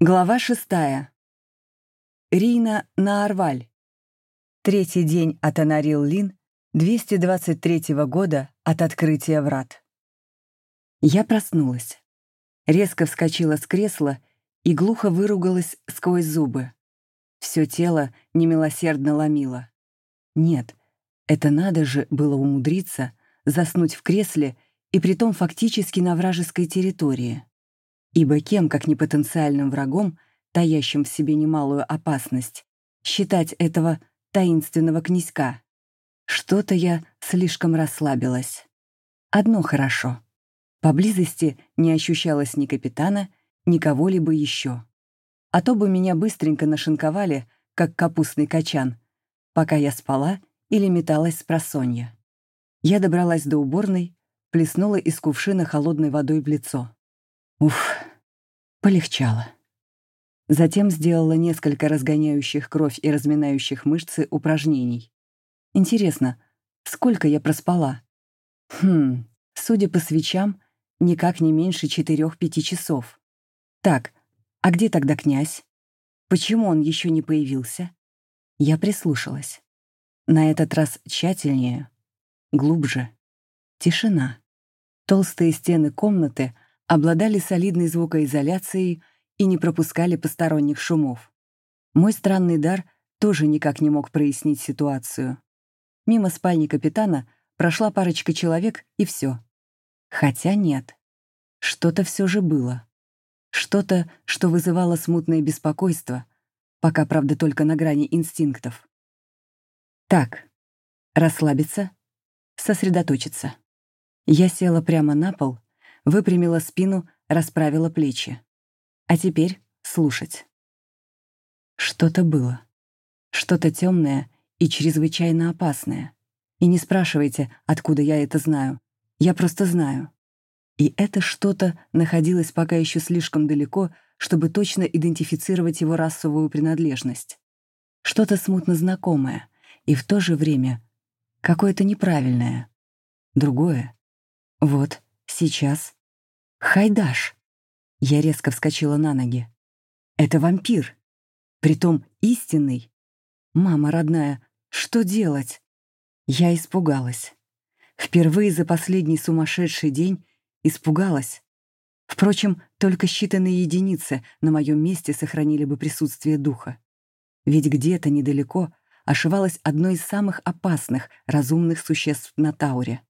Глава шестая. Рина Наарваль. Третий день от Анарил-Лин 223 года от открытия врат. Я проснулась. Резко вскочила с кресла и глухо выругалась сквозь зубы. Все тело немилосердно ломило. Нет, это надо же было умудриться заснуть в кресле и притом фактически на вражеской территории. Ибо кем, как не потенциальным врагом, таящим в себе немалую опасность, считать этого таинственного князька? Что-то я слишком расслабилась. Одно хорошо. Поблизости не ощущалось ни капитана, ни кого-либо еще. А то бы меня быстренько нашинковали, как капустный качан, пока я спала или металась с просонья. Я добралась до уборной, плеснула из кувшина холодной водой в лицо. Уф, полегчало. Затем сделала несколько разгоняющих кровь и разминающих мышцы упражнений. Интересно, сколько я проспала? Хм, судя по свечам, никак не меньше четырех-пяти часов. Так, а где тогда князь? Почему он еще не появился? Я прислушалась. На этот раз тщательнее, глубже. Тишина. Толстые стены комнаты — обладали солидной звукоизоляцией и не пропускали посторонних шумов. Мой странный дар тоже никак не мог прояснить ситуацию. Мимо спальни капитана прошла парочка человек, и все. Хотя нет. Что-то все же было. Что-то, что вызывало смутное беспокойство, пока, правда, только на грани инстинктов. Так, расслабиться, сосредоточиться. Я села прямо на пол выпрямила спину, расправила плечи. А теперь слушать. Что-то было. Что-то темное и чрезвычайно опасное. И не спрашивайте, откуда я это знаю. Я просто знаю. И это что-то находилось пока еще слишком далеко, чтобы точно идентифицировать его расовую принадлежность. Что-то смутно знакомое и в то же время какое-то неправильное. Другое. Вот, сейчас Хайдаш. Я резко вскочила на ноги. Это вампир. Притом истинный. Мама родная, что делать? Я испугалась. Впервые за последний сумасшедший день испугалась. Впрочем, только считанные единицы на моем месте сохранили бы присутствие духа. Ведь где-то недалеко ошивалось одно из самых опасных разумных существ на Тауре.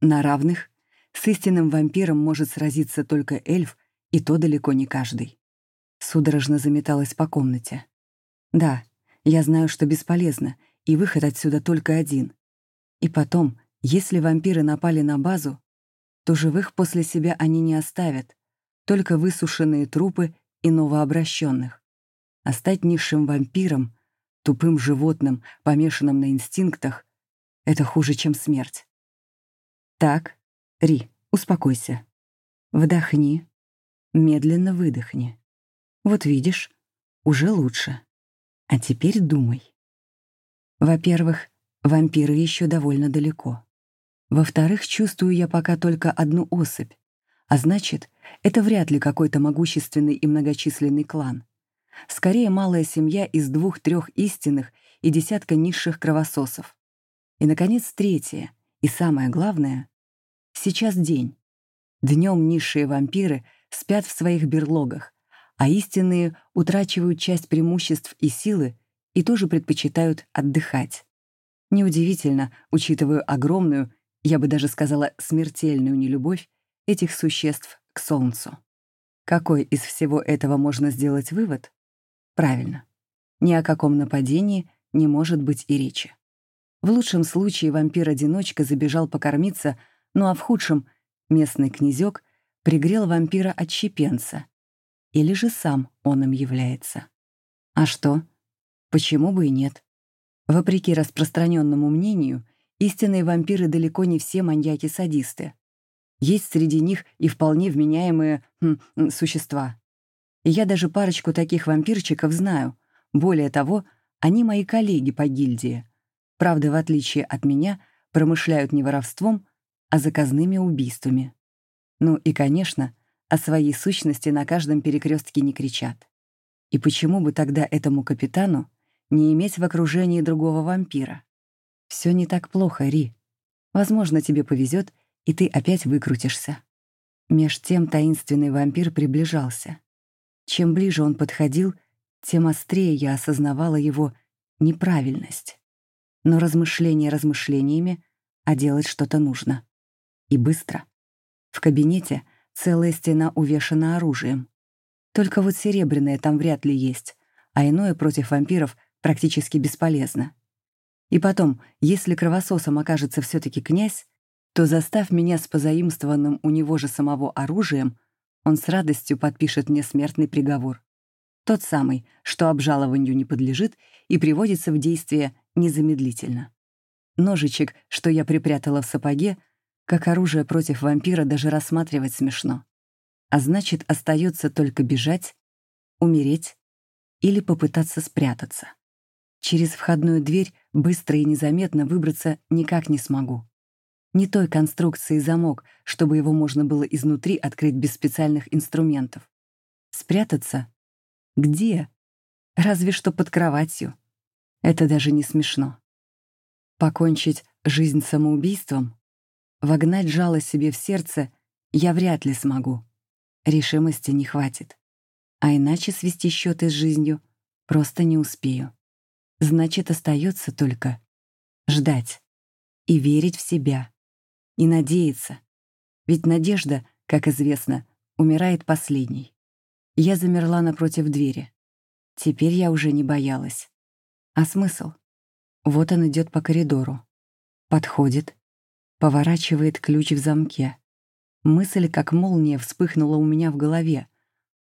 На равных с истинным вампиром может сразиться только эльф, и то далеко не каждый. Судорожно заметалась по комнате. Да, я знаю, что бесполезно, и выход отсюда только один. И потом, если вампиры напали на базу, то живых после себя они не оставят, только высушенные трупы и новообращенных. А стать низшим вампиром, тупым животным, помешанным на инстинктах, это хуже, чем смерть. Так, Ри, успокойся. Вдохни. Медленно выдохни. Вот видишь, уже лучше. А теперь думай. Во-первых, вампиры еще довольно далеко. Во-вторых, чувствую я пока только одну особь, а значит, это вряд ли какой-то могущественный и многочисленный клан. Скорее, малая семья из двух-трех истинных и десятка низших кровососов. И, наконец, третье, и самое главное, Сейчас день. Днем низшие вампиры спят в своих берлогах, а истинные утрачивают часть преимуществ и силы и тоже предпочитают отдыхать. Неудивительно, учитывая огромную, я бы даже сказала, смертельную нелюбовь этих существ к Солнцу. Какой из всего этого можно сделать вывод? Правильно. Ни о каком нападении не может быть и речи. В лучшем случае вампир-одиночка забежал покормиться ну а в худшем местный князек пригрел вампира отщепенца. Или же сам он им является. А что? Почему бы и нет? Вопреки распространенному мнению, истинные вампиры далеко не все маньяки-садисты. Есть среди них и вполне вменяемые хм, существа. И я даже парочку таких вампирчиков знаю. Более того, они мои коллеги по гильдии. Правда, в отличие от меня, промышляют не воровством, а заказными убийствами. Ну и, конечно, о своей сущности на каждом перекрестке не кричат. И почему бы тогда этому капитану не иметь в окружении другого вампира? Все не так плохо, Ри. Возможно, тебе повезет, и ты опять выкрутишься. Меж тем таинственный вампир приближался. Чем ближе он подходил, тем острее я осознавала его неправильность. Но размышления размышлениями, а делать что-то нужно. И быстро. В кабинете целая стена увешана оружием. Только вот серебряное там вряд ли есть, а иное против вампиров практически бесполезно. И потом, если кровососом окажется все таки князь, то, застав меня с позаимствованным у него же самого оружием, он с радостью подпишет мне смертный приговор. Тот самый, что обжалованию не подлежит и приводится в действие незамедлительно. Ножичек, что я припрятала в сапоге, как оружие против вампира даже рассматривать смешно. А значит, остается только бежать, умереть или попытаться спрятаться. Через входную дверь быстро и незаметно выбраться никак не смогу. Не той конструкции замок, чтобы его можно было изнутри открыть без специальных инструментов. Спрятаться? Где? Разве что под кроватью. Это даже не смешно. Покончить жизнь самоубийством? Вогнать жало себе в сердце я вряд ли смогу. Решимости не хватит. А иначе свести счеты с жизнью просто не успею. Значит, остается только ждать и верить в себя. И надеяться. Ведь надежда, как известно, умирает последней. Я замерла напротив двери. Теперь я уже не боялась. А смысл? Вот он идет по коридору. Подходит, Поворачивает ключ в замке. Мысль, как молния, вспыхнула у меня в голове.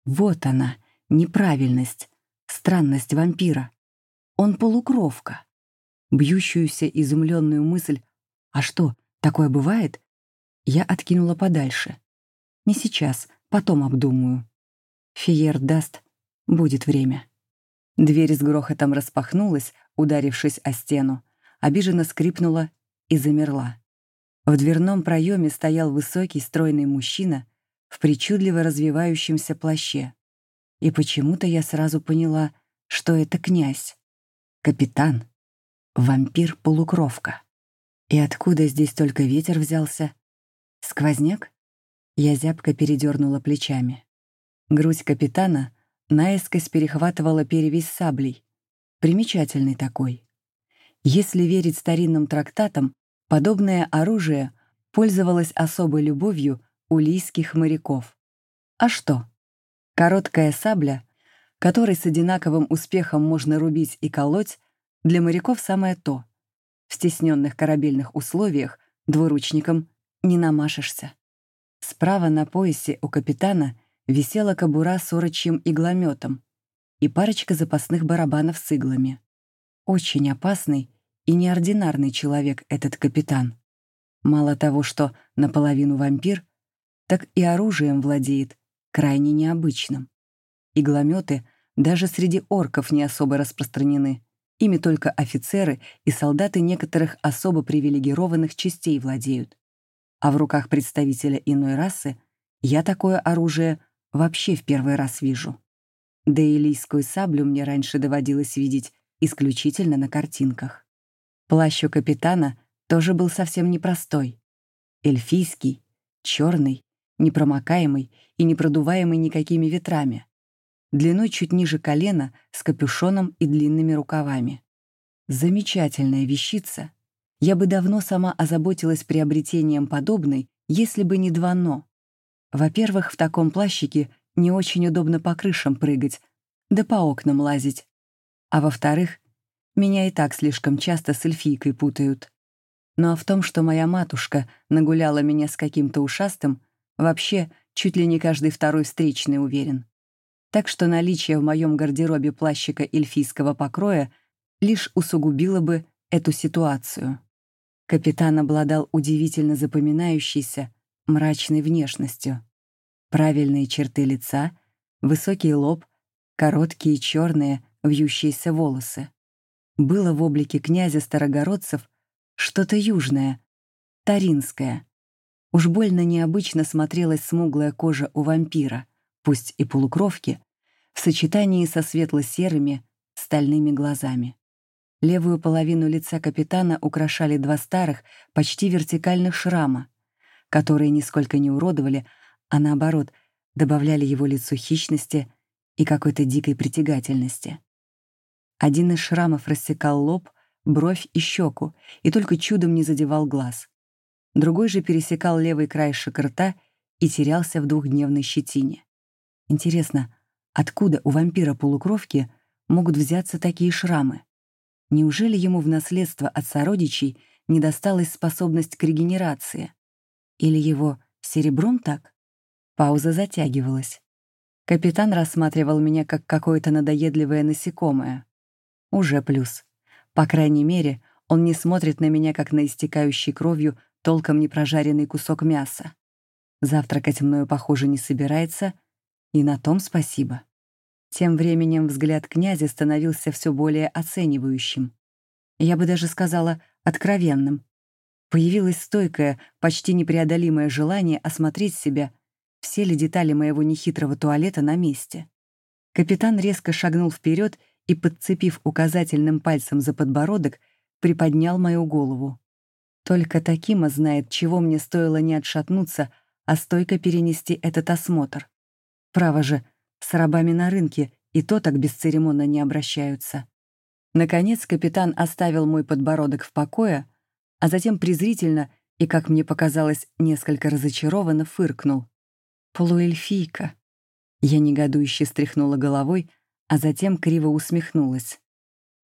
Вот она, неправильность, странность вампира. Он полукровка. Бьющуюся изумленную мысль «А что, такое бывает?» я откинула подальше. Не сейчас, потом обдумаю. Фиер даст, будет время. Дверь с грохотом распахнулась, ударившись о стену, обиженно скрипнула и замерла. В дверном проеме стоял высокий, стройный мужчина в причудливо развивающемся плаще. И почему-то я сразу поняла, что это князь. Капитан. Вампир-полукровка. И откуда здесь только ветер взялся? Сквозняк? Я зябко передернула плечами. Грудь капитана наискось перехватывала перевязь саблей. Примечательный такой. Если верить старинным трактатам, Подобное оружие пользовалось особой любовью у лийских моряков. А что? Короткая сабля, которой с одинаковым успехом можно рубить и колоть, для моряков самое то. В стесненных корабельных условиях двуручником не намашешься. Справа на поясе у капитана висела кобура с орочьим иглометом и парочка запасных барабанов с иглами. Очень опасный и неординарный человек этот капитан. Мало того, что наполовину вампир, так и оружием владеет, крайне необычным. Иглометы даже среди орков не особо распространены. Ими только офицеры и солдаты некоторых особо привилегированных частей владеют. А в руках представителя иной расы я такое оружие вообще в первый раз вижу. Да и лийскую саблю мне раньше доводилось видеть исключительно на картинках. Плащ у капитана тоже был совсем непростой. Эльфийский, черный, непромокаемый и непродуваемый никакими ветрами. Длиной чуть ниже колена, с капюшоном и длинными рукавами. Замечательная вещица. Я бы давно сама озаботилась приобретением подобной, если бы не два «но». Во-первых, в таком плащике не очень удобно по крышам прыгать, да по окнам лазить. А во-вторых, меня и так слишком часто с эльфийкой путают. Ну а в том, что моя матушка нагуляла меня с каким-то ушастым, вообще чуть ли не каждый второй встречный уверен. Так что наличие в моем гардеробе плащика эльфийского покроя лишь усугубило бы эту ситуацию. Капитан обладал удивительно запоминающейся, мрачной внешностью. Правильные черты лица, высокий лоб, короткие черные вьющиеся волосы. Было в облике князя Старогородцев что-то южное, таринское. Уж больно необычно смотрелась смуглая кожа у вампира, пусть и полукровки, в сочетании со светло-серыми, стальными глазами. Левую половину лица капитана украшали два старых, почти вертикальных шрама, которые нисколько не уродовали, а наоборот, добавляли его лицу хищности и какой-то дикой притягательности. Один из шрамов рассекал лоб, бровь и щеку, и только чудом не задевал глаз. Другой же пересекал левый краешек рта и терялся в двухдневной щетине. Интересно, откуда у вампира-полукровки могут взяться такие шрамы? Неужели ему в наследство от сородичей не досталась способность к регенерации? Или его серебром так? Пауза затягивалась. Капитан рассматривал меня как какое-то надоедливое насекомое. Уже плюс. По крайней мере, он не смотрит на меня, как на истекающий кровью толком не прожаренный кусок мяса. Завтракать мною, похоже, не собирается, и на том спасибо. Тем временем взгляд князя становился все более оценивающим. Я бы даже сказала, откровенным. Появилось стойкое, почти непреодолимое желание осмотреть себя, все ли детали моего нехитрого туалета на месте. Капитан резко шагнул вперед и, подцепив указательным пальцем за подбородок, приподнял мою голову. Только Такима знает, чего мне стоило не отшатнуться, а стойко перенести этот осмотр. Право же, с рабами на рынке и то так бесцеремонно не обращаются. Наконец капитан оставил мой подбородок в покое, а затем презрительно и, как мне показалось, несколько разочарованно фыркнул. «Полуэльфийка». Я негодующе стряхнула головой, а затем криво усмехнулась.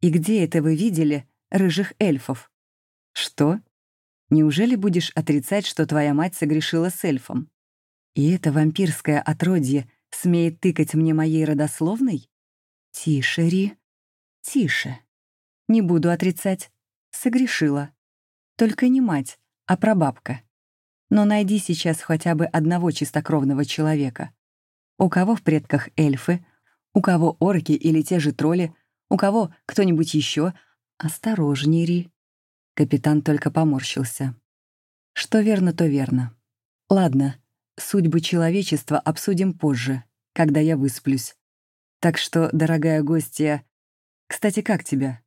«И где это вы видели рыжих эльфов?» «Что? Неужели будешь отрицать, что твоя мать согрешила с эльфом? И это вампирское отродье смеет тыкать мне моей родословной? Тише, Ри, тише. Не буду отрицать. Согрешила. Только не мать, а прабабка. Но найди сейчас хотя бы одного чистокровного человека. У кого в предках эльфы, у кого орки или те же тролли, у кого кто-нибудь еще. Осторожней, Ри. Капитан только поморщился. Что верно, то верно. Ладно, Судьбы человечества обсудим позже, когда я высплюсь. Так что, дорогая гостья... Кстати, как тебя?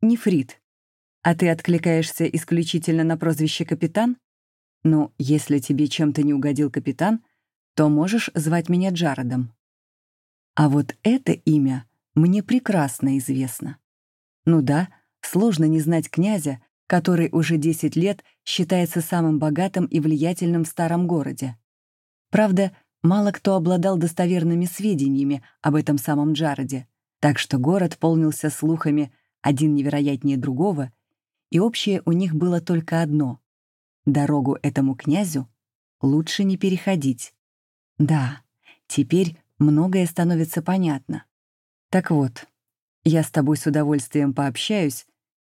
Нефрит. А ты откликаешься исключительно на прозвище «Капитан»? Ну, если тебе чем-то не угодил капитан, то можешь звать меня Джаредом. А вот это имя мне прекрасно известно. Ну да, сложно не знать князя, который уже 10 лет считается самым богатым и влиятельным в старом городе. Правда, мало кто обладал достоверными сведениями об этом самом Джареде, так что город полнился слухами один невероятнее другого, и общее у них было только одно — дорогу этому князю лучше не переходить. Да, теперь многое становится понятно. Так вот, я с тобой с удовольствием пообщаюсь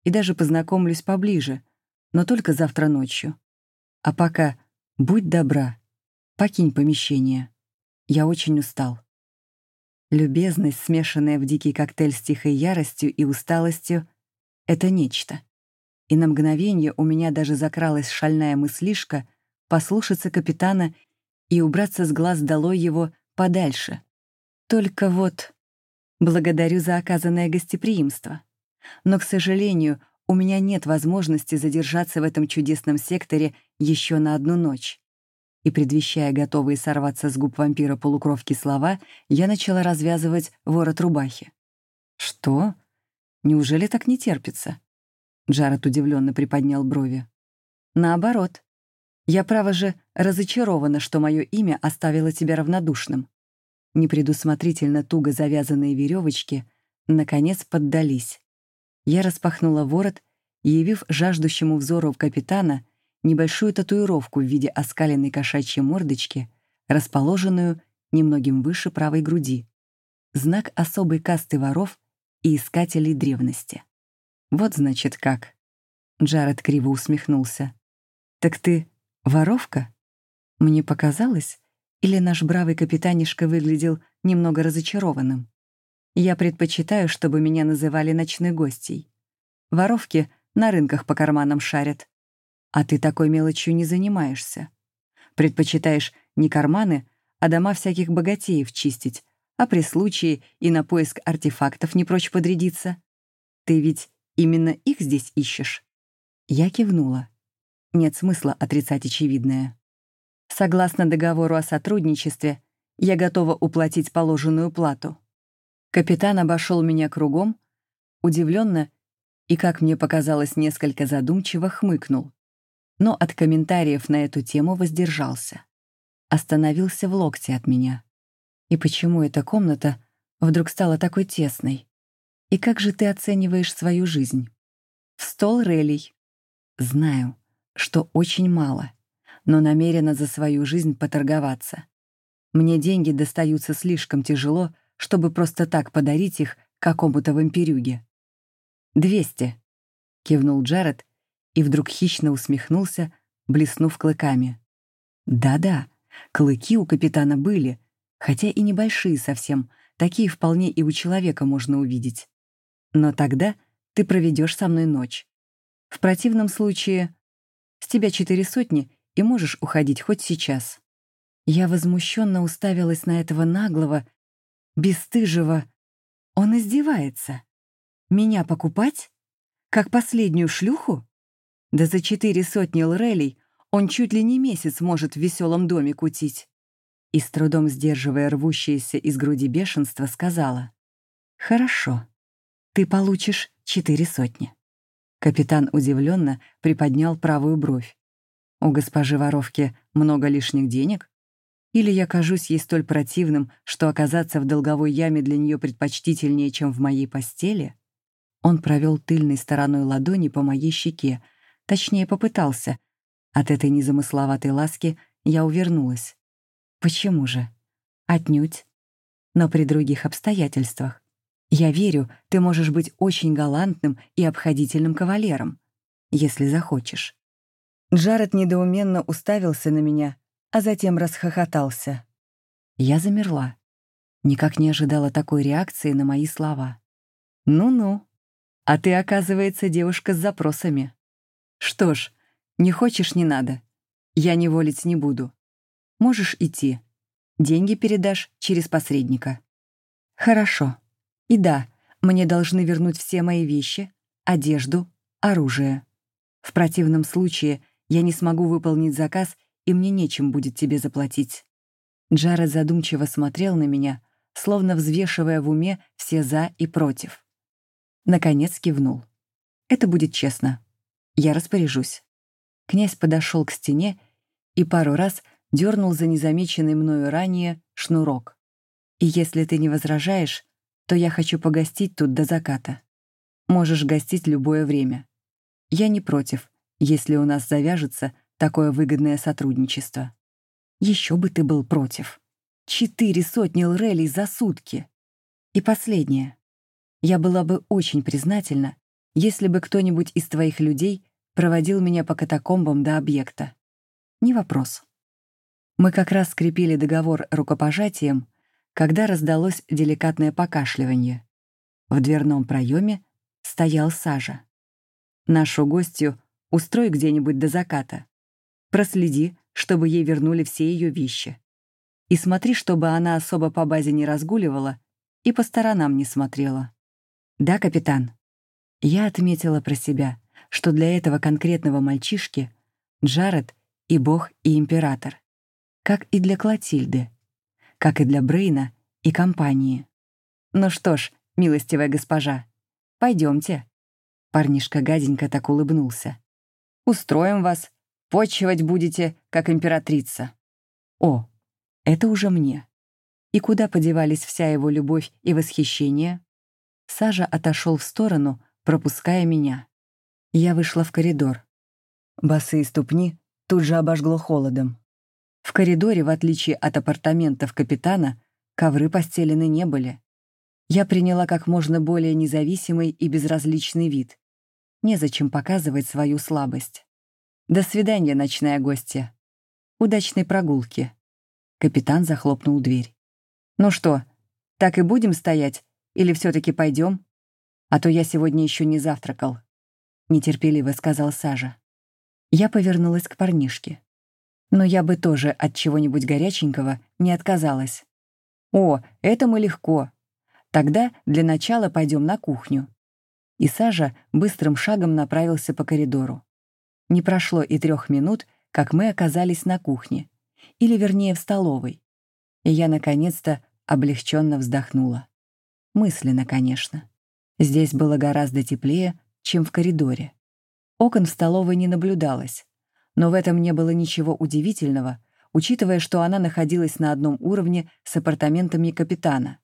и даже познакомлюсь поближе, но только завтра ночью. А пока будь добра, Покинь помещение. Я очень устал. Любезность, смешанная в дикий коктейль с тихой яростью и усталостью, — это нечто. И на мгновение у меня даже закралась шальная мыслишка послушаться капитана и убраться с глаз долой его подальше. Только вот благодарю за оказанное гостеприимство. Но, к сожалению, у меня нет возможности задержаться в этом чудесном секторе еще на одну ночь и, предвещая готовые сорваться с губ вампира полукровки слова, я начала развязывать ворот рубахи. «Что? Неужели так не терпится?» Джаред удивленно приподнял брови. «Наоборот. Я, право же, разочарована, что мое имя оставило тебя равнодушным». Непредусмотрительно туго завязанные веревочки наконец поддались. Я распахнула ворот, явив жаждущему взору капитана — небольшую татуировку в виде оскаленной кошачьей мордочки, расположенную немногим выше правой груди. Знак особой касты воров и искателей древности. Вот значит как. Джаред криво усмехнулся. «Так ты воровка?» Мне показалось, или наш бравый капитанишка выглядел немного разочарованным. Я предпочитаю, чтобы меня называли ночной гостей. Воровки на рынках по карманам шарят. А ты такой мелочью не занимаешься. Предпочитаешь не карманы, а дома всяких богатеев чистить, а при случае и на поиск артефактов не прочь подрядиться. Ты ведь именно их здесь ищешь?» Я кивнула. Нет смысла отрицать очевидное. Согласно договору о сотрудничестве, я готова уплатить положенную плату. Капитан обошел меня кругом, удивленно и, как мне показалось, несколько задумчиво хмыкнул. Но от комментариев на эту тему воздержался. Остановился в локте от меня. И почему эта комната вдруг стала такой тесной? И как же ты оцениваешь свою жизнь? В стол релей. Знаю, что очень мало, но намерена за свою жизнь поторговаться. Мне деньги достаются слишком тяжело, чтобы просто так подарить их какому-то вампирюге. «Двести», — кивнул Джаред и вдруг хищно усмехнулся, блеснув клыками. «Да-да, клыки у капитана были, хотя и небольшие совсем, такие вполне и у человека можно увидеть. Но тогда ты проведешь со мной ночь. В противном случае с тебя четыре сотни, и можешь уходить хоть сейчас». Я возмущенно уставилась на этого наглого, бесстыжего. Он издевается. Меня покупать? Как последнюю шлюху? Да за четыре сотни лрелей он чуть ли не месяц может в веселом доме кутить. И с трудом сдерживая рвущееся из груди бешенство, сказала. «Хорошо, ты получишь четыре сотни». Капитан удивленно приподнял правую бровь. «У госпожи воровки много лишних денег?» Или я кажусь ей столь противным, что оказаться в долговой яме для нее предпочтительнее, чем в моей постели? Он провел тыльной стороной ладони по моей щеке, точнее, попытался. От этой незамысловатой ласки я увернулась. Почему же? Отнюдь. Но при других обстоятельствах. Я верю, ты можешь быть очень галантным и обходительным кавалером, если захочешь. Джаред недоуменно уставился на меня, а затем расхохотался. Я замерла. Никак не ожидала такой реакции на мои слова. «Ну-ну, а ты, оказывается, девушка с запросами. Что ж, не хочешь — не надо. Я не волить не буду. Можешь идти. Деньги передашь через посредника». «Хорошо. И да, мне должны вернуть все мои вещи, одежду, оружие. В противном случае я не смогу выполнить заказ и мне нечем будет тебе заплатить». Джаред задумчиво смотрел на меня, словно взвешивая в уме все «за» и «против». Наконец кивнул. «Это будет честно. Я распоряжусь». Князь подошел к стене и пару раз дернул за незамеченный мною ранее шнурок. «И если ты не возражаешь, то я хочу погостить тут до заката. Можешь гостить любое время. Я не против, если у нас завяжется такое выгодное сотрудничество. Еще бы ты был против. Четыре сотни лрелей за сутки. И последнее. Я была бы очень признательна, если бы кто-нибудь из твоих людей проводил меня по катакомбам до объекта. Не вопрос. Мы как раз скрепили договор рукопожатием, когда раздалось деликатное покашливание. В дверном проеме стоял Сажа. Нашу гостью устрой где-нибудь до заката. Проследи, чтобы ей вернули все ее вещи. И смотри, чтобы она особо по базе не разгуливала и по сторонам не смотрела. Да, капитан? Я отметила про себя, что для этого конкретного мальчишки Джаред и бог, и император. Как и для Клотильды. Как и для Брейна и компании. Ну что ж, милостивая госпожа, пойдемте. Парнишка гаденько так улыбнулся. Устроим вас Почивать будете, как императрица. О, это уже мне. И куда подевались вся его любовь и восхищение? Сажа отошел в сторону, пропуская меня. Я вышла в коридор. Босые ступни тут же обожгло холодом. В коридоре, в отличие от апартаментов капитана, ковры постелены не были. Я приняла как можно более независимый и безразличный вид. Незачем показывать свою слабость. До свидания, ночная гостья. Удачной прогулки. Капитан захлопнул дверь. Ну что, так и будем стоять? Или все таки пойдем? А то я сегодня еще не завтракал. Нетерпеливо сказал Сажа. Я повернулась к парнишке. Но я бы тоже от чего-нибудь горяченького не отказалась. «О, это мы легко. Тогда для начала пойдем на кухню». И Сажа быстрым шагом направился по коридору. Не прошло и трех минут, как мы оказались на кухне, или вернее в столовой. И я, наконец-то, облегченно вздохнула. Мысленно, конечно. Здесь было гораздо теплее, чем в коридоре. Окон в столовой не наблюдалось, но в этом не было ничего удивительного, учитывая, что она находилась на одном уровне с апартаментами капитана,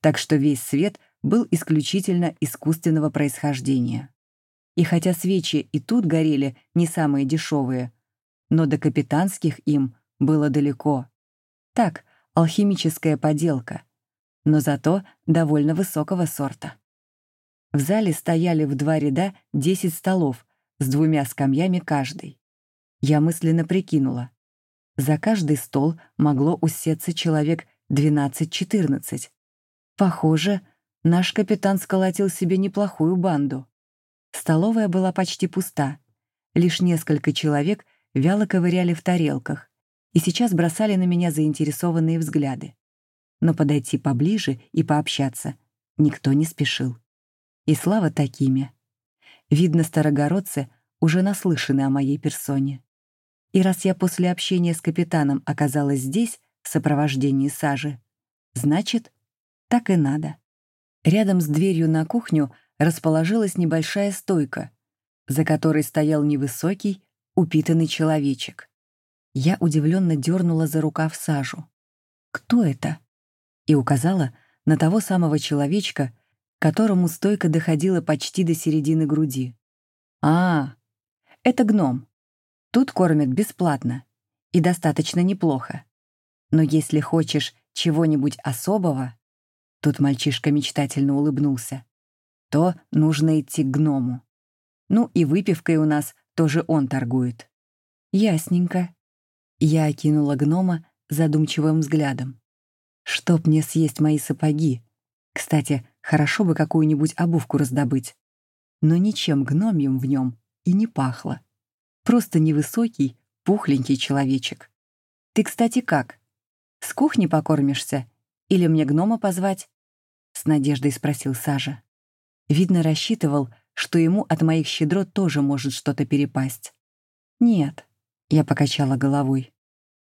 так что весь свет был исключительно искусственного происхождения. И хотя свечи и тут горели не самые дешевые, но до капитанских им было далеко. Так, алхимическая поделка, но зато довольно высокого сорта. В зале стояли в два ряда 10 столов с двумя скамьями каждый. Я мысленно прикинула. За каждый стол могло усеться человек 12-14. Похоже, наш капитан сколотил себе неплохую банду. Столовая была почти пуста. Лишь несколько человек вяло ковыряли в тарелках и сейчас бросали на меня заинтересованные взгляды. Но подойти поближе и пообщаться никто не спешил. И слава такими. Видно, старогородцы уже наслышаны о моей персоне. И раз я после общения с капитаном оказалась здесь, в сопровождении Сажи, значит, так и надо. Рядом с дверью на кухню расположилась небольшая стойка, за которой стоял невысокий, упитанный человечек. Я удивленно дернула за рукав Сажу. «Кто это?» И указала на того самого человечка, которому стойка доходила почти до середины груди. «А, это гном. Тут кормят бесплатно и достаточно неплохо. Но если хочешь чего-нибудь особого...» Тут мальчишка мечтательно улыбнулся. «То нужно идти к гному. Ну и выпивкой у нас тоже он торгует». «Ясненько». Я окинула гнома задумчивым взглядом. «Чтоб мне съесть мои сапоги. Кстати, Хорошо бы какую-нибудь обувку раздобыть. Но ничем гномьем в нем и не пахло. Просто невысокий, пухленький человечек. «Ты, кстати, как? С кухни покормишься? Или мне гнома позвать?» С надеждой спросил Сажа. Видно, рассчитывал, что ему от моих щедрот тоже может что-то перепасть. «Нет», — я покачала головой.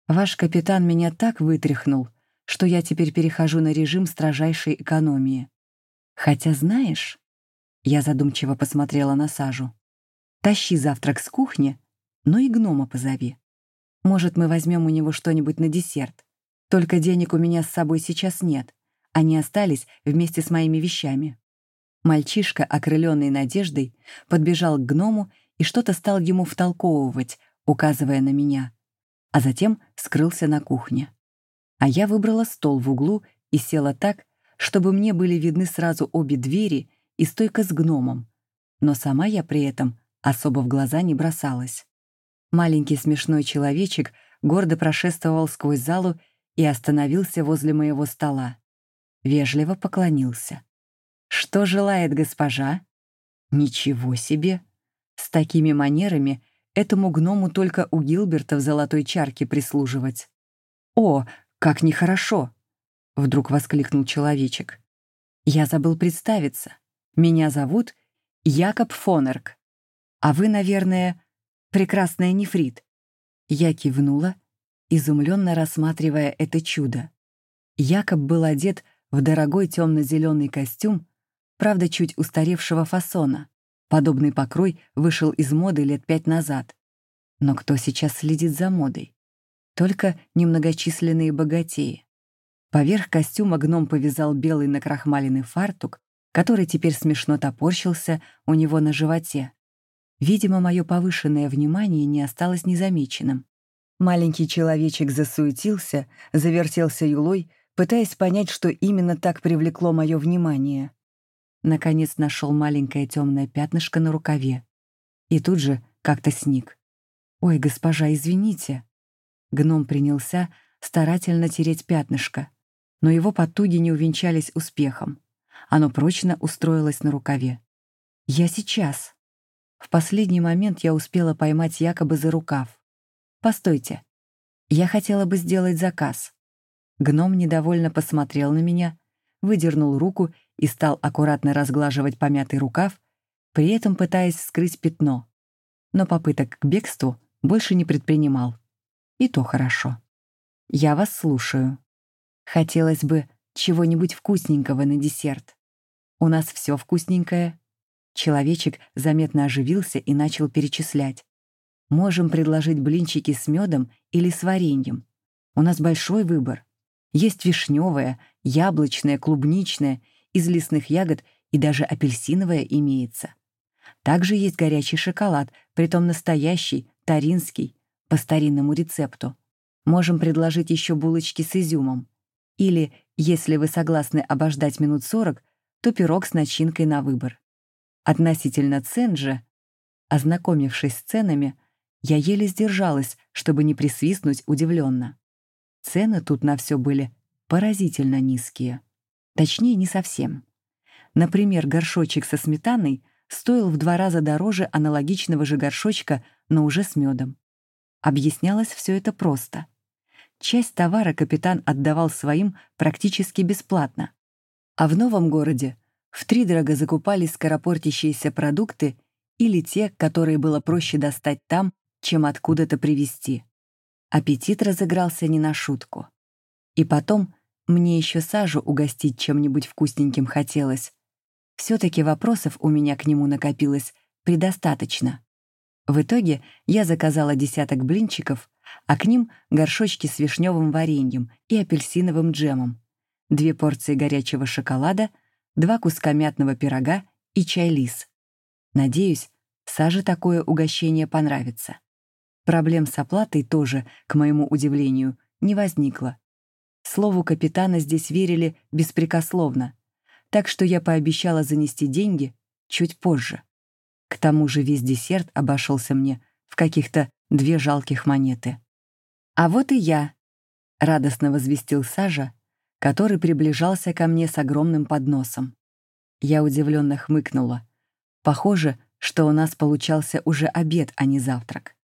«Ваш капитан меня так вытряхнул, что я теперь перехожу на режим строжайшей экономии. Хотя, знаешь, я задумчиво посмотрела на Сажу. Тащи завтрак с кухни, но и гнома позови. Может, мы возьмем у него что-нибудь на десерт. Только денег у меня с собой сейчас нет. Они остались вместе с моими вещами. Мальчишка, окрыленный надеждой, подбежал к гному и что-то стал ему втолковывать, указывая на меня, а затем скрылся на кухне. А я выбрала стол в углу и села так, чтобы мне были видны сразу обе двери и стойка с гномом, но сама я при этом особо в глаза не бросалась. Маленький смешной человечек гордо прошествовал сквозь залу и остановился возле моего стола. Вежливо поклонился. «Что желает госпожа?» «Ничего себе! С такими манерами этому гному только у Гилберта в золотой чарке прислуживать. О, как нехорошо! — вдруг воскликнул человечек. «Я забыл представиться. Меня зовут Якоб Фонерк. А вы, наверное, прекрасная нефрит». Я кивнула, изумленно рассматривая это чудо. Якоб был одет в дорогой темно-зеленый костюм, правда, чуть устаревшего фасона. Подобный покрой вышел из моды лет пять назад. Но кто сейчас следит за модой? Только немногочисленные богатеи. Поверх костюма гном повязал белый накрахмаленный фартук, который теперь смешно топорщился у него на животе. Видимо, мое повышенное внимание не осталось незамеченным. Маленький человечек засуетился, завертелся юлой, пытаясь понять, что именно так привлекло мое внимание. Наконец нашел маленькое темное пятнышко на рукаве. И тут же как-то сник. «Ой, госпожа, извините». Гном принялся старательно тереть пятнышко но его потуги не увенчались успехом. Оно прочно устроилось на рукаве. «Я сейчас». В последний момент я успела поймать якобы за рукав. «Постойте. Я хотела бы сделать заказ». Гном недовольно посмотрел на меня, выдернул руку и стал аккуратно разглаживать помятый рукав, при этом пытаясь скрыть пятно. Но попыток к бегству больше не предпринимал. И то хорошо. Я вас слушаю. Хотелось бы чего-нибудь вкусненького на десерт. У нас все вкусненькое. Человечек заметно оживился и начал перечислять. Можем предложить блинчики с медом или с вареньем. У нас большой выбор. Есть вишневое, яблочное, клубничное, из лесных ягод и даже апельсиновое имеется. Также есть горячий шоколад, притом настоящий, таринский, по старинному рецепту. Можем предложить еще булочки с изюмом. Или, если вы согласны обождать минут 40, то пирог с начинкой на выбор. Относительно цен же, ознакомившись с ценами, я еле сдержалась, чтобы не присвистнуть удивленно. Цены тут на все были поразительно низкие. Точнее, не совсем. Например, горшочек со сметаной стоил в два раза дороже аналогичного же горшочка, но уже с медом. Объяснялось все это просто. Часть товара капитан отдавал своим практически бесплатно. А в новом городе втридорого закупались скоропортящиеся продукты или те, которые было проще достать там, чем откуда-то привезти. Аппетит разыгрался не на шутку. И потом мне еще сажу угостить чем-нибудь вкусненьким хотелось. Все-таки вопросов у меня к нему накопилось предостаточно. В итоге я заказала десяток блинчиков, а к ним горшочки с вишневым вареньем и апельсиновым джемом, две порции горячего шоколада, два куска мятного пирога и чай-лис. Надеюсь, Саже такое угощение понравится. Проблем с оплатой тоже, к моему удивлению, не возникло. Слову капитана здесь верили беспрекословно, так что я пообещала занести деньги чуть позже. К тому же весь десерт обошелся мне в каких-то две жалких монеты. «А вот и я», — радостно возвестил Сажа, который приближался ко мне с огромным подносом. Я удивленно хмыкнула. Похоже, что у нас получался уже обед, а не завтрак.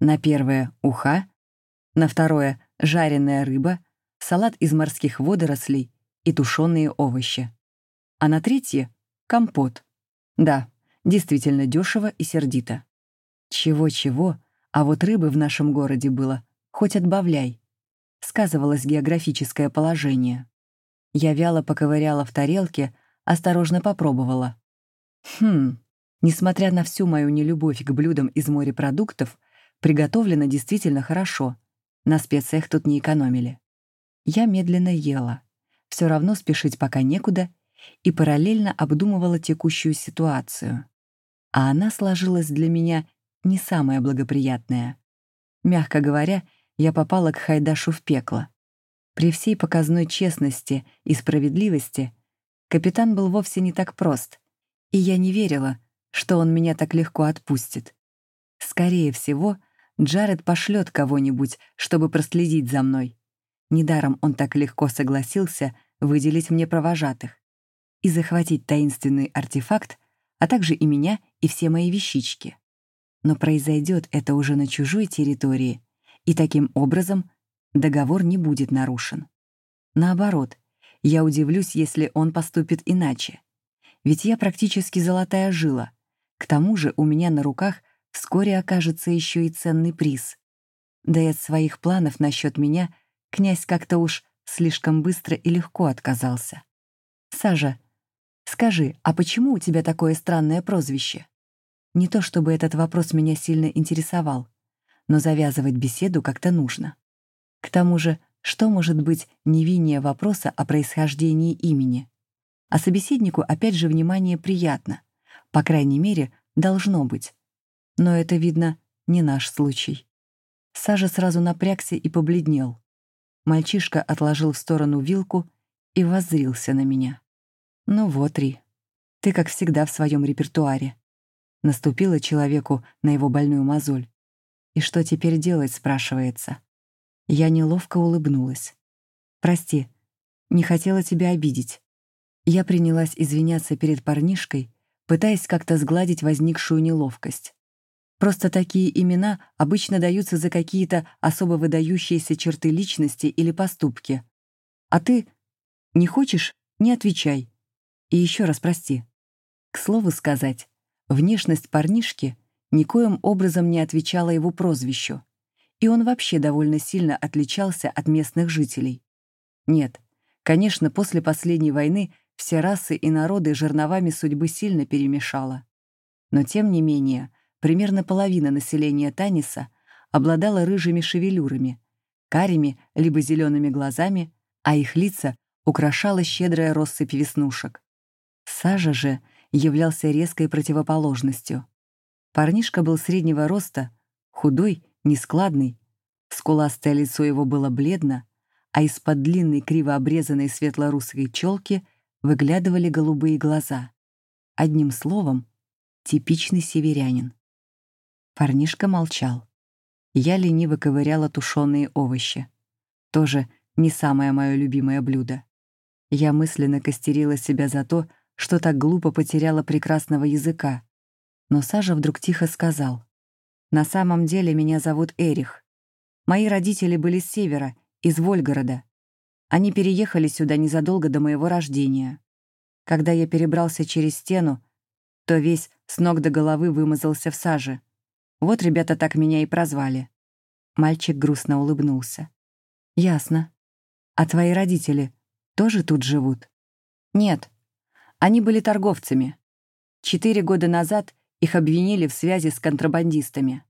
На первое — уха, на второе — жареная рыба, салат из морских водорослей и тушеные овощи. А на третье — компот. Да, действительно дешево и сердито. Чего-чего, а вот рыбы в нашем городе было хоть отбавляй. Сказывалось географическое положение. Я вяло поковыряла в тарелке, осторожно попробовала. Хм, несмотря на всю мою нелюбовь к блюдам из морепродуктов, Приготовлено действительно хорошо. На специях тут не экономили. Я медленно ела. Все равно спешить пока некуда, и параллельно обдумывала текущую ситуацию. А она сложилась для меня не самая благоприятная. Мягко говоря, я попала к Хайдашу в пекло. При всей показной честности и справедливости капитан был вовсе не так прост, и я не верила, что он меня так легко отпустит. Скорее всего, Джаред пошлет кого-нибудь, чтобы проследить за мной. Недаром он так легко согласился выделить мне провожатых и захватить таинственный артефакт, а также и меня, и все мои вещички. Но произойдет это уже на чужой территории, и таким образом договор не будет нарушен. Наоборот, я удивлюсь, если он поступит иначе. Ведь я практически золотая жила. К тому же у меня на руках вскоре окажется еще и ценный приз. Да и от своих планов насчет меня князь как-то уж слишком быстро и легко отказался. «Сажа, скажи, а почему у тебя такое странное прозвище?» Не то чтобы этот вопрос меня сильно интересовал, но завязывать беседу как-то нужно. К тому же, что может быть невиннее вопроса о происхождении имени? А собеседнику опять же внимание приятно. По крайней мере, должно быть. Но это, видно, не наш случай. Сажа сразу напрягся и побледнел. Мальчишка отложил в сторону вилку и воззрился на меня. «Ну вот, Ри, ты, как всегда, в своем репертуаре». Наступила человеку на его больную мозоль. «И что теперь делать?» — спрашивается. Я неловко улыбнулась. «Прости, не хотела тебя обидеть». Я принялась извиняться перед парнишкой, пытаясь как-то сгладить возникшую неловкость. Просто такие имена обычно даются за какие-то особо выдающиеся черты личности или поступки, А ты не хочешь — не отвечай. И еще раз прости. К слову сказать, внешность парнишки никоим образом не отвечала его прозвищу, и он вообще довольно сильно отличался от местных жителей. Нет, конечно, после последней войны все расы и народы жерновами судьбы сильно перемешало. Но тем не менее, примерно половина населения Таниса обладала рыжими шевелюрами, карими либо зелеными глазами, а их лица украшала щедрая россыпь веснушек. Сажа же являлся резкой противоположностью. Парнишка был среднего роста, худой, нескладный, скуластое лицо его было бледно, а из-под длинной криво обрезанной светло-русской челки выглядывали голубые глаза. Одним словом, типичный северянин. Парнишка молчал. Я лениво ковыряла тушеные овощи. Тоже не самое мое любимое блюдо. Я мысленно костерила себя за то, что так глупо потеряла прекрасного языка. Но Сажа вдруг тихо сказал. «На самом деле меня зовут Эрих. Мои родители были с севера, из Вольгорода. Они переехали сюда незадолго до моего рождения. Когда я перебрался через стену, то весь с ног до головы вымазался в саже. Вот ребята так меня и прозвали. Мальчик грустно улыбнулся. «Ясно. А твои родители тоже тут живут?» «Нет. Они были торговцами. Четыре года назад их обвинили в связи с контрабандистами.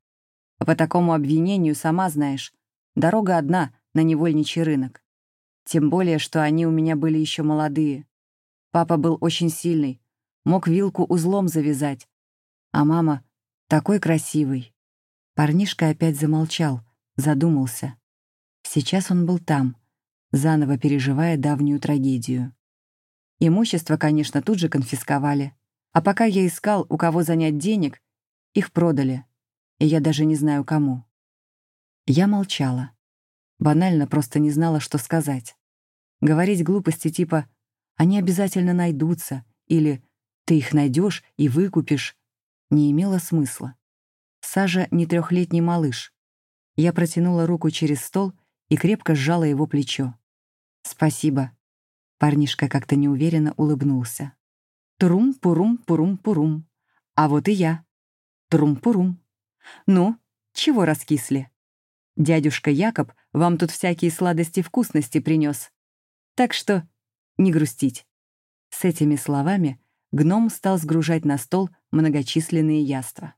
По такому обвинению, сама знаешь, дорога одна на невольничий рынок. Тем более, что они у меня были еще молодые. Папа был очень сильный, мог вилку узлом завязать. А мама такой красивый. Парнишка опять замолчал, задумался. Сейчас он был там, заново переживая давнюю трагедию. Имущество, конечно, тут же конфисковали. А пока я искал, у кого занять денег, их продали. И я даже не знаю, кому. Я молчала. Банально просто не знала, что сказать. Говорить глупости типа «они обязательно найдутся» или «ты их найдешь и выкупишь» не имело смысла. Сажа не трехлетний малыш. Я протянула руку через стол и крепко сжала его плечо. «Спасибо». Парнишка как-то неуверенно улыбнулся. «Трум-пурум-пурум-пурум. А вот и я. Трум-пурум. Ну, чего раскисли? Дядюшка Якоб вам тут всякие сладости-вкусности принес. Так что не грустить». С этими словами гном стал сгружать на стол многочисленные яства.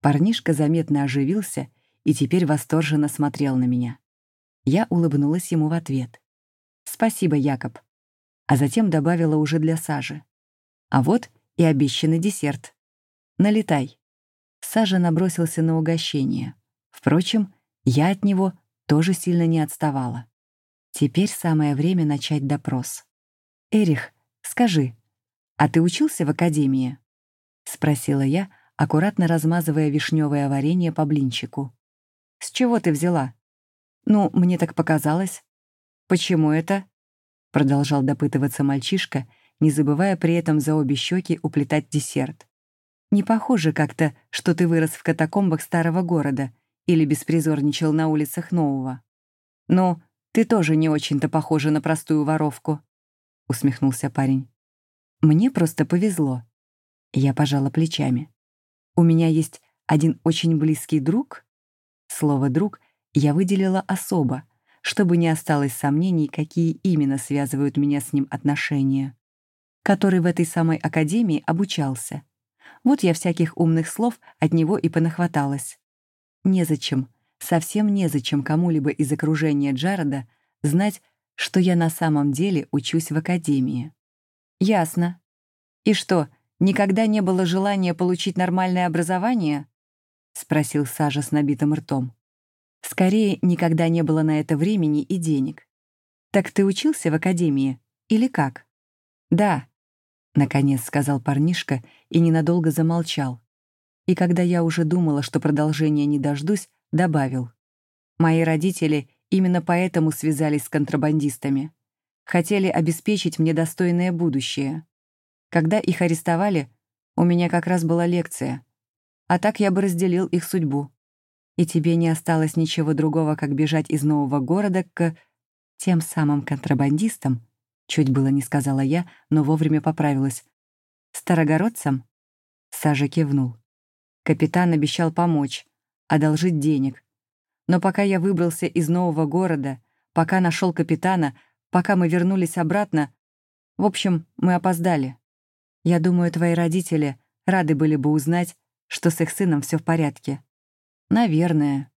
Парнишка заметно оживился и теперь восторженно смотрел на меня. Я улыбнулась ему в ответ. «Спасибо, Якоб». А затем добавила уже для Сажи. «А вот и обещанный десерт. Налетай». Сажа набросился на угощение. Впрочем, я от него тоже сильно не отставала. Теперь самое время начать допрос. «Эрих, скажи, а ты учился в академии?» — спросила я, аккуратно размазывая вишневое варенье по блинчику. «С чего ты взяла?» «Ну, мне так показалось». «Почему это?» — продолжал допытываться мальчишка, не забывая при этом за обе щеки уплетать десерт. «Не похоже как-то, что ты вырос в катакомбах старого города или беспризорничал на улицах нового. Но ты тоже не очень-то похожа на простую воровку», — усмехнулся парень. «Мне просто повезло». Я пожала плечами. «У меня есть один очень близкий друг?» Слово «друг» я выделила особо, чтобы не осталось сомнений, какие именно связывают меня с ним отношения, который в этой самой академии обучался. Вот я всяких умных слов от него и понахваталась. Незачем, совсем незачем кому-либо из окружения Джареда знать, что я на самом деле учусь в академии. Ясно. И что, никогда не было желания получить нормальное образование? Спросил Сажа с набитым ртом. Скорее, никогда не было на это времени и денег. Так ты учился в академии? Или как? Да, наконец сказал парнишка и ненадолго замолчал. И когда я уже думала, что продолжения не дождусь, добавил. Мои родители именно поэтому связались с контрабандистами. Хотели обеспечить мне достойное будущее. Когда их арестовали, у меня как раз была лекция. А так я бы разделил их судьбу. И тебе не осталось ничего другого, как бежать из нового города к... Тем самым контрабандистом, чуть было не сказала я, но вовремя поправилась. Старогородцам? Сажа кивнул. Капитан обещал помочь, одолжить денег. Но пока я выбрался из нового города, пока нашел капитана, пока мы вернулись обратно, в общем, мы опоздали. Я думаю, твои родители рады были бы узнать, что с их сыном все в порядке. Наверное,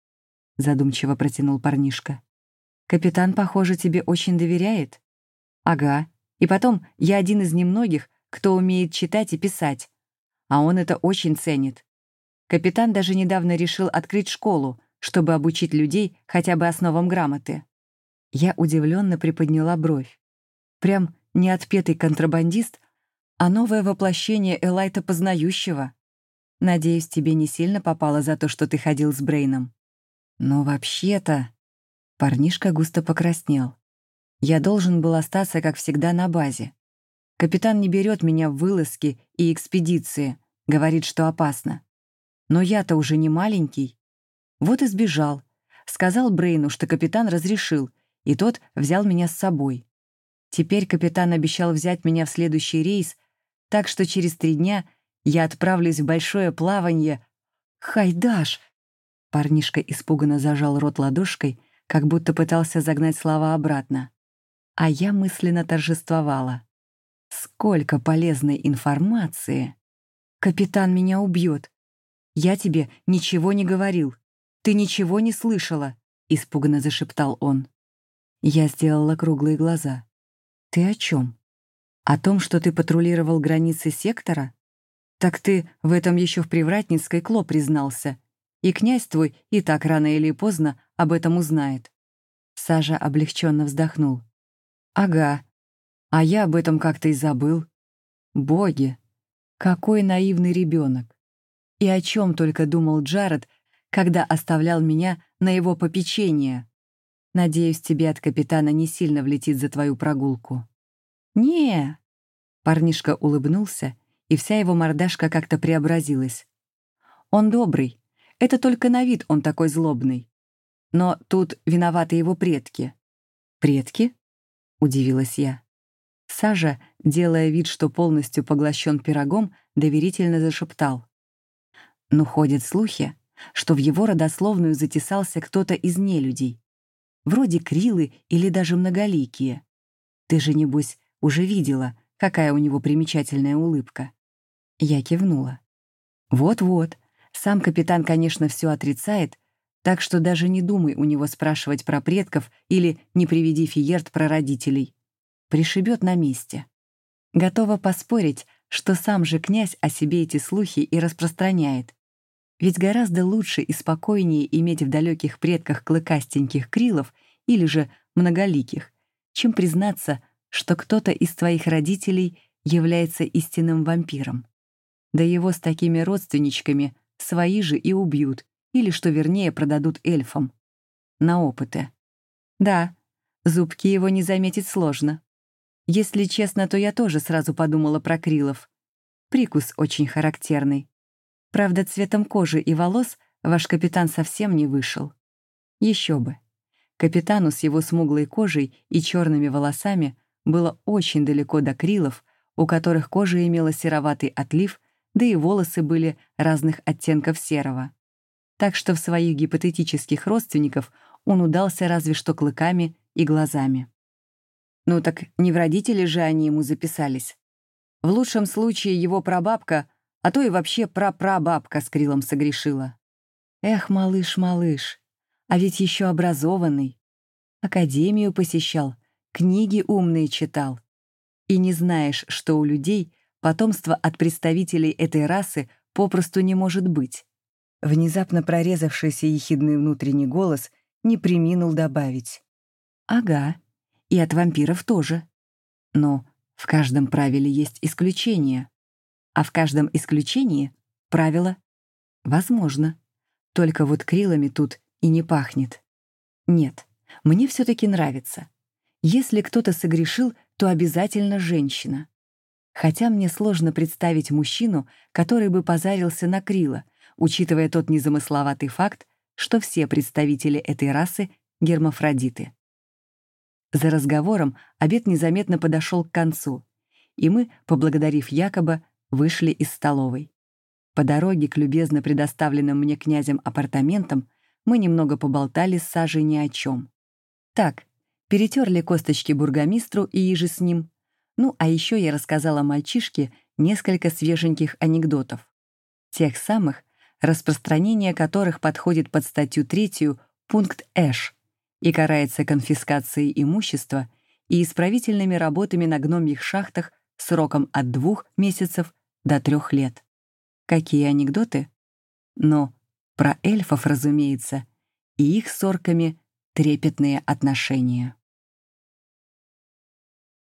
задумчиво протянул парнишка. Капитан, похоже, тебе очень доверяет. Ага. И потом, я один из немногих, кто умеет читать и писать. А он это очень ценит. Капитан даже недавно решил открыть школу, чтобы обучить людей хотя бы основам грамоты. Я удивленно приподняла бровь. Прям не отпетый контрабандист, а новое воплощение Элайта Познающего. Надеюсь, тебе не сильно попало за то, что ты ходил с Брейном. Но вообще-то... Парнишка густо покраснел. Я должен был остаться, как всегда, на базе. Капитан не берет меня в вылазки и экспедиции, говорит, что опасно. Но я-то уже не маленький. Вот и сбежал. Сказал Брейну, что капитан разрешил, и тот взял меня с собой. Теперь капитан обещал взять меня в следующий рейс, так что через три дня я отправлюсь в большое плавание. «Хайдаш!» Парнишка испуганно зажал рот ладошкой, как будто пытался загнать слова обратно. А я мысленно торжествовала. Сколько полезной информации! Капитан меня убьет. Я тебе ничего не говорил. Ты ничего не слышала, испуганно зашептал он. Я сделала круглые глаза. Ты о чем? О том, что ты патрулировал границы сектора? Так ты в этом еще в Привратницкой Кло признался. И князь твой и так рано или поздно об этом узнает. Сажа облегченно вздохнул. Ага, а я об этом как-то и забыл. Боги, какой наивный ребенок. И о чем только думал Джаред, когда оставлял меня на его попечение. Надеюсь, тебе от капитана не сильно влетит за твою прогулку. не Парнишка улыбнулся, и вся его мордашка как-то преобразилась. Он добрый. Это только на вид он такой злобный. Но тут виноваты его предки. Предки? Удивилась я. Сажа, делая вид, что полностью поглощен пирогом, доверительно зашептал. Но ходят слухи, что в его родословную затесался кто-то из нелюдей. Вроде Крилы или даже Многоликие. Ты же, небось, уже видела, какая у него примечательная улыбка. Я кивнула. Вот-вот, сам капитан, конечно, все отрицает, так что даже не думай у него спрашивать про предков или не приведи Фиерт про родителей пришибет на месте. Готова поспорить, что сам же князь о себе эти слухи и распространяет. Ведь гораздо лучше и спокойнее иметь в далеких предках клыкастеньких крилов или же многоликих, чем признаться, что кто-то из твоих родителей является истинным вампиром. Да его с такими родственничками свои же и убьют, или, что вернее, продадут эльфам. На опыты. Да, зубки его не заметить сложно. Если честно, то я тоже сразу подумала про Крилов. Прикус очень характерный. Правда, цветом кожи и волос ваш капитан совсем не вышел. Еще бы. Капитану с его смуглой кожей и черными волосами было очень далеко до Крилов, у которых кожа имела сероватый отлив, да и волосы были разных оттенков серого. Так что в своих гипотетических родственников он удался разве что клыками и глазами. Ну так не в родители же они ему записались. В лучшем случае его прабабка, а то и вообще прапрабабка с Крилом согрешила. Эх, малыш, малыш, а ведь еще образованный. Академию посещал, книги умные читал. И не знаешь, что у людей потомство от представителей этой расы попросту не может быть. Внезапно прорезавшийся ехидный внутренний голос не приминул добавить. «Ага, и от вампиров тоже. Но в каждом правиле есть исключение. А в каждом исключении — правило. Возможно. Только вот крилами тут и не пахнет. Нет, мне все таки нравится. Если кто-то согрешил, то обязательно женщина. Хотя мне сложно представить мужчину, который бы позарился на крила, учитывая тот незамысловатый факт, что все представители этой расы — гермафродиты. За разговором обед незаметно подошел к концу, и мы, поблагодарив Якоба, вышли из столовой. По дороге к любезно предоставленным мне князем апартаментам мы немного поболтали с Сажей ни о чем. Так, перетерли косточки бургомистру и иже с ним. Ну, а еще я рассказала мальчишке несколько свеженьких анекдотов. Тех самых, распространение которых подходит под статью третью, пункт Эш, и карается конфискацией имущества и исправительными работами на гномьих шахтах сроком от двух месяцев до трех лет. Какие анекдоты? Но про эльфов, разумеется, и их с орками трепетные отношения.